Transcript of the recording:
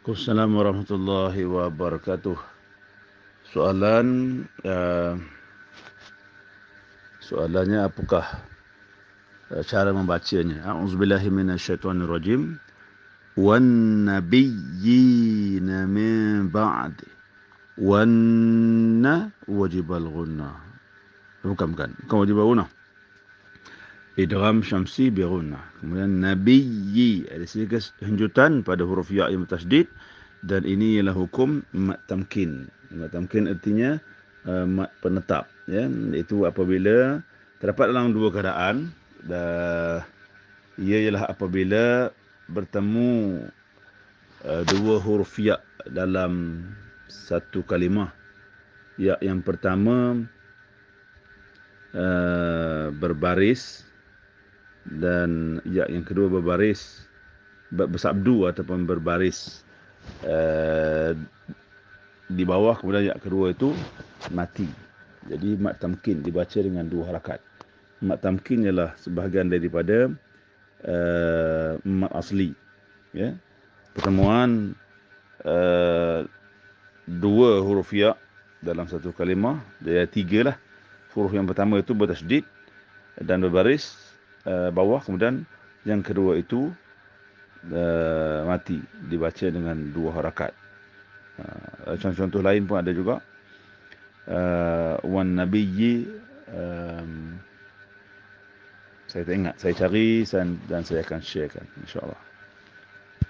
Assalamualaikum warahmatullahi wabarakatuh. Soalan uh, soalannya apakah uh, cara membacanya? A'udzubillahi minasyaitonirrajim. Wan nabiyyina min ba'd. Wan wajibal gunna. Bukan bukan. Bukan wajibal gunna. Idgham syamsi bi gunna. Kemudian nabiyyi ada sedikit henjutan pada huruf ya yang tasdid dan ini ialah hukum mat tamkin. Mat tamkin artinya uh, mat penetap ya itu apabila terdapat dalam dua keadaan dan ia ialah apabila bertemu uh, dua huruf ya dalam satu kalimah. Ya yang pertama uh, berbaris dan ya yang kedua berbaris bersabdu ataupun berbaris uh, di bawah kemudian ya kedua itu mati. Jadi mat tamkin dibaca dengan dua harakat. Mat tamkin ialah sebahagian daripada uh, mat asli ya. Pertemuan uh, dua huruf ya dalam satu kalimah. Dia tiga lah. Huruf yang pertama itu bertasydid dan berbaris uh, bawah kemudian yang kedua itu uh, mati dibaca dengan dua harakat. Uh, contoh-contoh lain pun ada juga. Uh, wan nabiyyi um, saya tak ingat saya cari dan saya akan sharekan insyaallah